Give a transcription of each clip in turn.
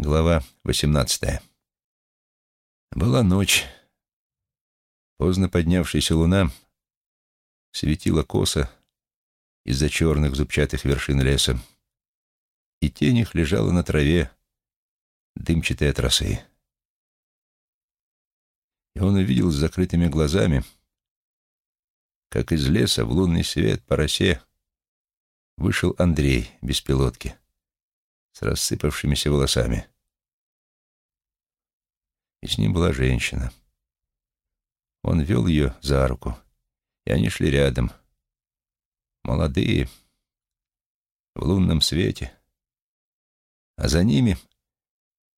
Глава 18. Была ночь. Поздно поднявшаяся луна светила косо из-за черных зубчатых вершин леса, и тень их лежала на траве, дымчатой от. И он увидел с закрытыми глазами, как из леса в лунный свет по росе вышел Андрей без пилотки с рассыпавшимися волосами. И с ним была женщина. Он вел ее за руку, и они шли рядом. Молодые, в лунном свете. А за ними,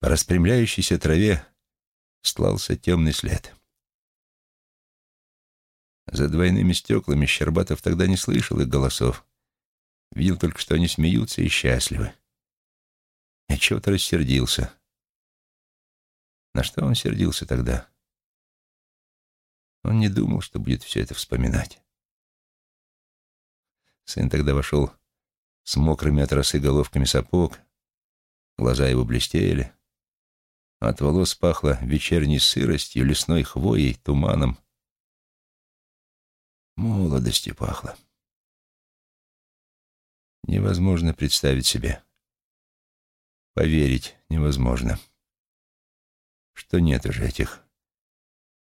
по распрямляющейся траве, стлался темный след. За двойными стеклами Щербатов тогда не слышал их голосов. Видел только, что они смеются и счастливы. И чего-то рассердился. На что он сердился тогда? Он не думал, что будет все это вспоминать. Сын тогда вошел с мокрыми от росы головками сапог, глаза его блестели, от волос пахло вечерней сыростью, лесной хвоей, туманом. Молодостью пахло. Невозможно представить себе, Поверить невозможно, что нет уже этих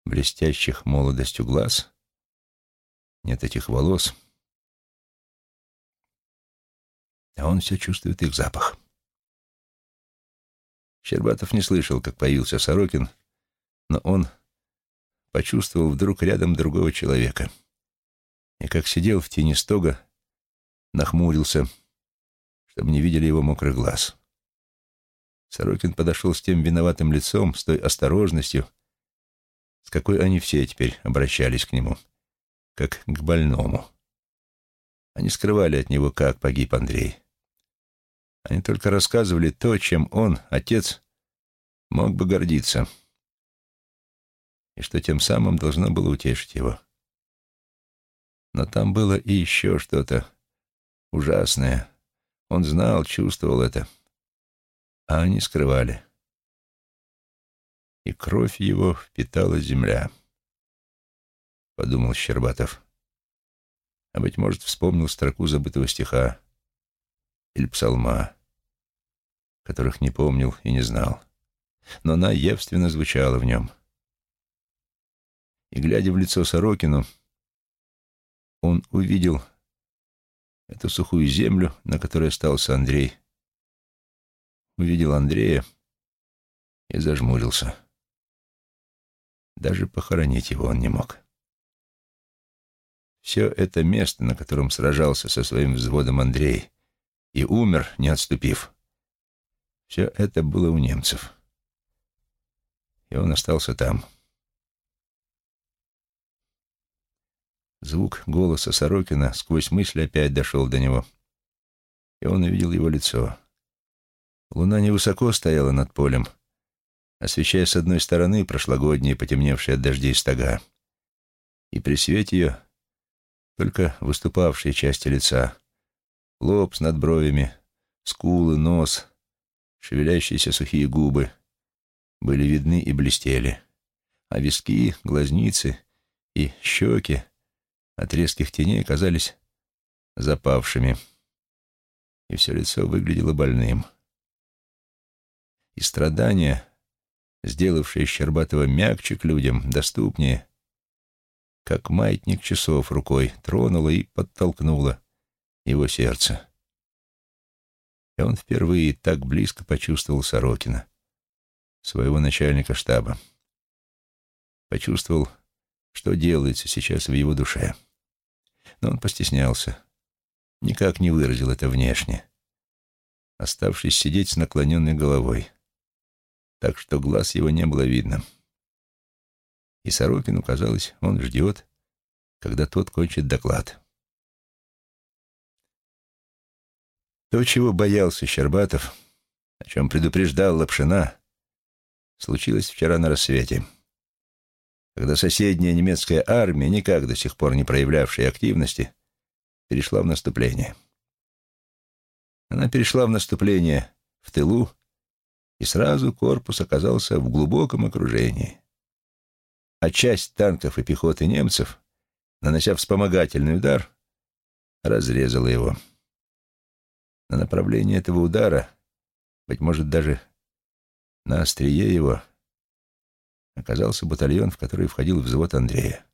блестящих молодостью глаз, нет этих волос, а он все чувствует их запах. Щербатов не слышал, как появился Сорокин, но он почувствовал вдруг рядом другого человека. И как сидел в тени стога, нахмурился, чтобы не видели его мокрых глаз. Сорокин подошел с тем виноватым лицом, с той осторожностью, с какой они все теперь обращались к нему, как к больному. Они скрывали от него, как погиб Андрей. Они только рассказывали то, чем он, отец, мог бы гордиться, и что тем самым должно было утешить его. Но там было и еще что-то ужасное. Он знал, чувствовал это а они скрывали. И кровь его впитала земля, — подумал Щербатов. А, быть может, вспомнил строку забытого стиха или псалма, которых не помнил и не знал, но она явственно звучала в нем. И, глядя в лицо Сорокину, он увидел эту сухую землю, на которой остался Андрей, — увидел Андрея и зажмурился. Даже похоронить его он не мог. Все это место, на котором сражался со своим взводом Андрей и умер, не отступив, все это было у немцев. И он остался там. Звук голоса Сорокина сквозь мысли опять дошел до него, и он увидел его лицо. Луна невысоко стояла над полем, освещая с одной стороны прошлогодние потемневшие от дождей стога, и при свете ее только выступавшие части лица, лоб с надбровями, скулы, нос, шевелящиеся сухие губы были видны и блестели, а виски, глазницы и щеки от резких теней казались запавшими, и все лицо выглядело больным и страдания, сделавшие Щербатова мягче к людям, доступнее, как маятник часов рукой тронула и подтолкнула его сердце. И он впервые так близко почувствовал Сорокина, своего начальника штаба. Почувствовал, что делается сейчас в его душе. Но он постеснялся, никак не выразил это внешне, оставшись сидеть с наклоненной головой так что глаз его не было видно. И Сорокину казалось, он ждет, когда тот кончит доклад. То, чего боялся Щербатов, о чем предупреждал Лапшина, случилось вчера на рассвете, когда соседняя немецкая армия, никак до сих пор не проявлявшая активности, перешла в наступление. Она перешла в наступление в тылу, и сразу корпус оказался в глубоком окружении. А часть танков и пехоты немцев, нанося вспомогательный удар, разрезала его. На направлении этого удара, быть может, даже на острие его, оказался батальон, в который входил взвод Андрея.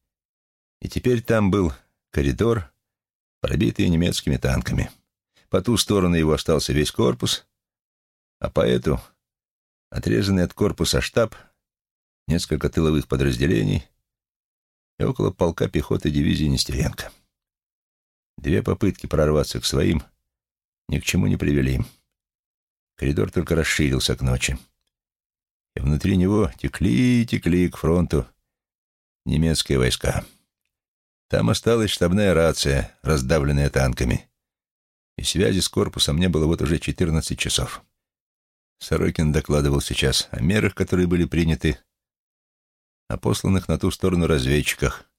И теперь там был коридор, пробитый немецкими танками. По ту сторону его остался весь корпус, а по эту — отрезанный от корпуса штаб, несколько тыловых подразделений и около полка пехоты дивизии Нестеренко. Две попытки прорваться к своим ни к чему не привели. Коридор только расширился к ночи. И внутри него текли и текли к фронту немецкие войска. Там осталась штабная рация, раздавленная танками. И связи с корпусом не было вот уже 14 часов. Сорокин докладывал сейчас о мерах, которые были приняты, о посланных на ту сторону разведчиках,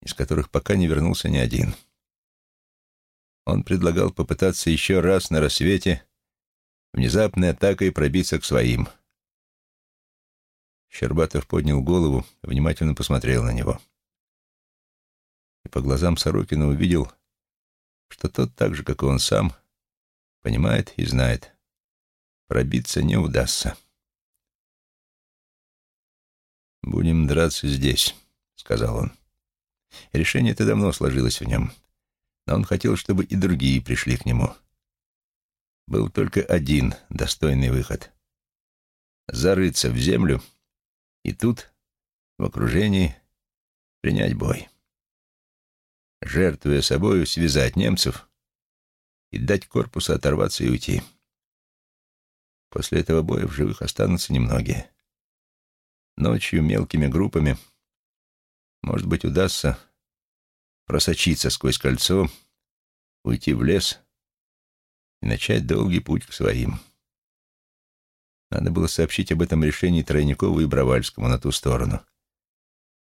из которых пока не вернулся ни один. Он предлагал попытаться еще раз на рассвете внезапной атакой пробиться к своим. Щербатов поднял голову, внимательно посмотрел на него. И по глазам Сорокина увидел, что тот так же, как и он сам, понимает и знает, пробиться не удастся. «Будем драться здесь», — сказал он. Решение это давно сложилось в нем, но он хотел, чтобы и другие пришли к нему. Был только один достойный выход — зарыться в землю и тут, в окружении, принять бой жертвуя собою, связать немцев и дать корпусу оторваться и уйти. После этого боя в живых останутся немногие. Ночью мелкими группами, может быть, удастся просочиться сквозь кольцо, уйти в лес и начать долгий путь к своим. Надо было сообщить об этом решении Тройникову и Бровальскому на ту сторону.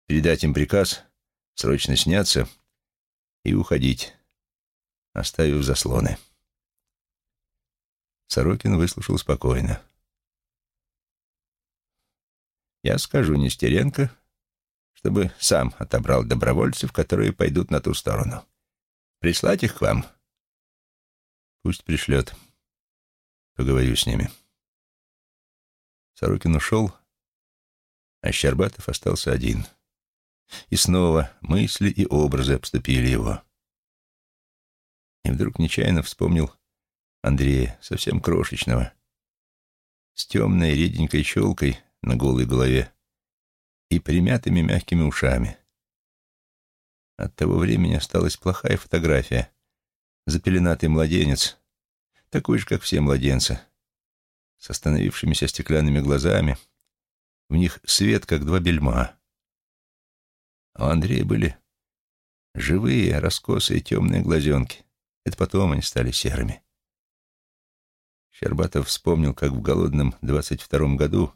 Передать им приказ срочно сняться — и уходить, оставив заслоны. Сорокин выслушал спокойно. «Я скажу Нестеренко, чтобы сам отобрал добровольцев, которые пойдут на ту сторону. Прислать их к вам?» «Пусть пришлет. Поговорю с ними». Сорокин ушел, а Щербатов остался один — и снова мысли и образы обступили его. И вдруг нечаянно вспомнил Андрея, совсем крошечного, с темной реденькой челкой на голой голове и примятыми мягкими ушами. От того времени осталась плохая фотография. Запеленатый младенец, такой же, как все младенцы, с остановившимися стеклянными глазами. В них свет, как два бельма. А у Андрея были живые, раскосые темные глазенки. Это потом они стали серыми. Щербатов вспомнил, как в голодном двадцать втором году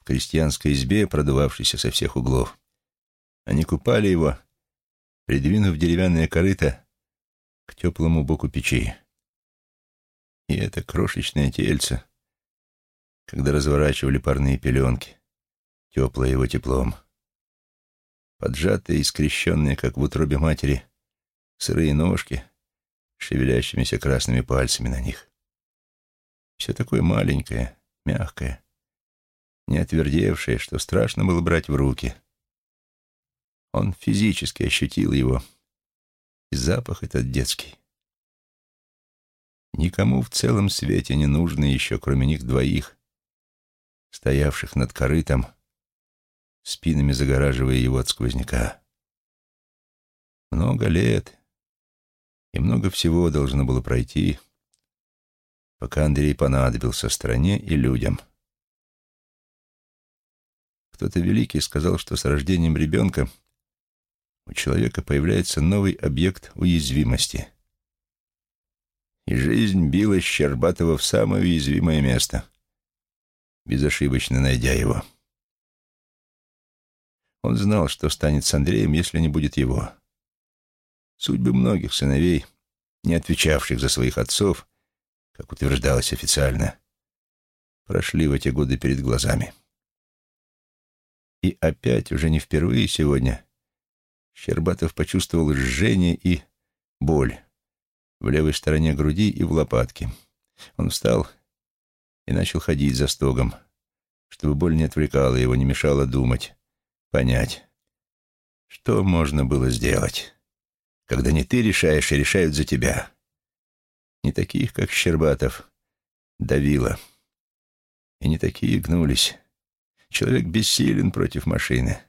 в крестьянской избе, продувавшейся со всех углов, они купали его, придвинув деревянное корыто к теплому боку печи. И это крошечное тельце, когда разворачивали парные пеленки, теплое его теплом поджатые и скрещенные, как в утробе матери, сырые ножки, шевелящимися красными пальцами на них. Все такое маленькое, мягкое, не отвердевшее, что страшно было брать в руки. Он физически ощутил его, и запах этот детский. Никому в целом свете не нужно еще, кроме них двоих, стоявших над корытом, спинами загораживая его от сквозняка. Много лет и много всего должно было пройти, пока Андрей понадобился стране и людям. Кто-то великий сказал, что с рождением ребенка у человека появляется новый объект уязвимости. И жизнь била Щербатова в самое уязвимое место, безошибочно найдя его. Он знал, что станет с Андреем, если не будет его. Судьбы многих сыновей, не отвечавших за своих отцов, как утверждалось официально, прошли в эти годы перед глазами. И опять, уже не впервые сегодня, Щербатов почувствовал жжение и боль в левой стороне груди и в лопатке. Он встал и начал ходить за стогом, чтобы боль не отвлекала его, не мешала думать, понять, что можно было сделать, когда не ты решаешь и решают за тебя. Не таких, как Щербатов, давило. И не такие гнулись. Человек бессилен против машины.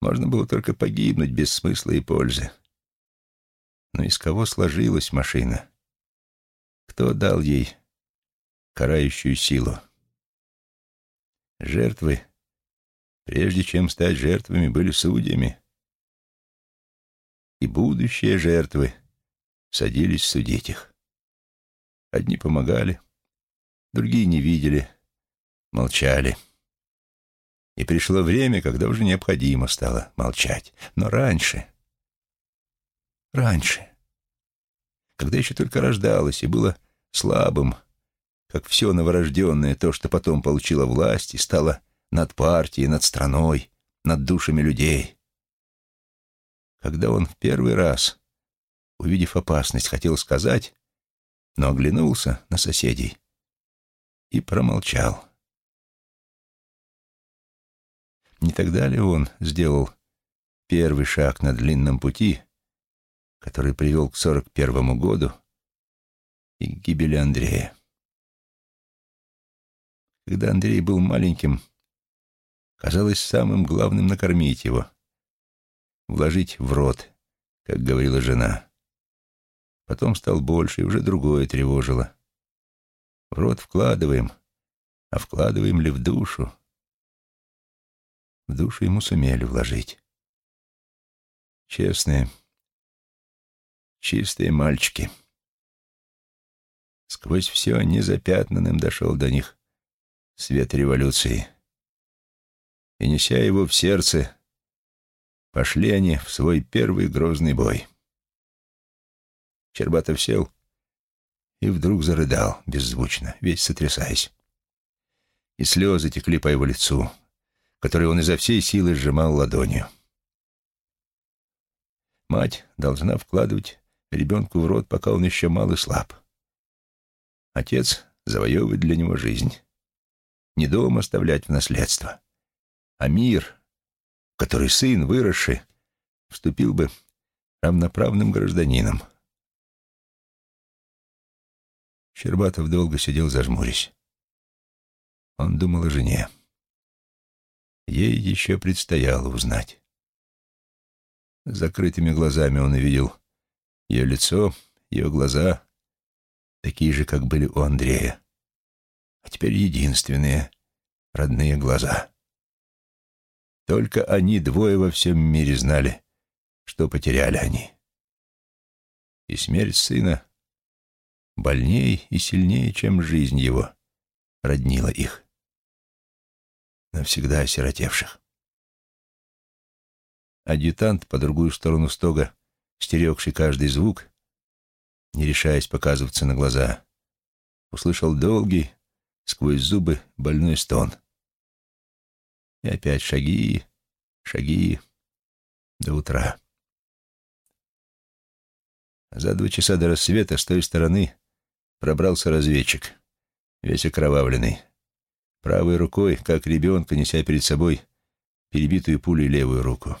Можно было только погибнуть без смысла и пользы. Но из кого сложилась машина? Кто дал ей карающую силу? Жертвы, прежде чем стать жертвами, были судьями. И будущие жертвы садились судить их. Одни помогали, другие не видели, молчали. И пришло время, когда уже необходимо стало молчать. Но раньше, раньше, когда еще только рождалось и было слабым, как все новорожденное, то, что потом получило власть и стало над партией, над страной, над душами людей. Когда он в первый раз, увидев опасность, хотел сказать, но оглянулся на соседей и промолчал. Не тогда ли он сделал первый шаг на длинном пути, который привел к сорок первому году и к гибели Андрея? Когда Андрей был маленьким, казалось самым главным накормить его, вложить в рот, как говорила жена. Потом стал больше, и уже другое тревожило. В рот вкладываем, а вкладываем ли в душу? В душу ему сумели вложить. Честные, чистые мальчики. Сквозь все незапятнанным дошел до них свет революции. И, неся его в сердце, пошли они в свой первый грозный бой. Щербатов сел и вдруг зарыдал беззвучно, весь сотрясаясь. И слезы текли по его лицу, которое он изо всей силы сжимал ладонью. Мать должна вкладывать ребенку в рот, пока он еще мал и слаб. Отец завоевывает для него жизнь. Не дом оставлять в наследство, а мир, который сын, выросший, вступил бы равноправным гражданином. Щербатов долго сидел зажмурясь. Он думал о жене. Ей еще предстояло узнать. Закрытыми глазами он увидел ее лицо, ее глаза, такие же, как были у Андрея. А теперь единственные родные глаза. Только они двое во всем мире знали, что потеряли они. И смерть сына больней и сильнее, чем жизнь его, роднила их, навсегда осиротевших. Адъютант по другую сторону стога, стерегший каждый звук, не решаясь показываться на глаза, услышал долгий, сквозь зубы, больной стон. И опять шаги, шаги до утра. За два часа до рассвета с той стороны пробрался разведчик, весь окровавленный. Правой рукой, как ребенка, неся перед собой перебитую пулей левую руку.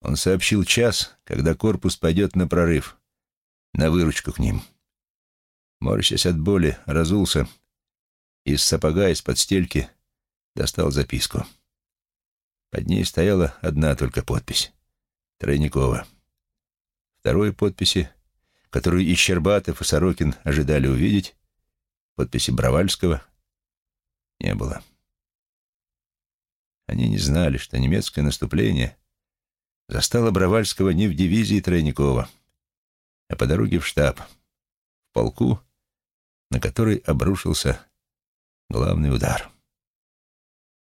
Он сообщил час, когда корпус пойдет на прорыв, на выручку к ним. Морщась от боли, разулся, из сапога, из-под стельки достал записку. Под ней стояла одна только подпись — Тройникова. Второй подписи которую и Щербатов, и Сорокин ожидали увидеть, подписи Бравальского, не было. Они не знали, что немецкое наступление застало Бравальского не в дивизии Тройникова, а по дороге в штаб, в полку, на который обрушился главный удар.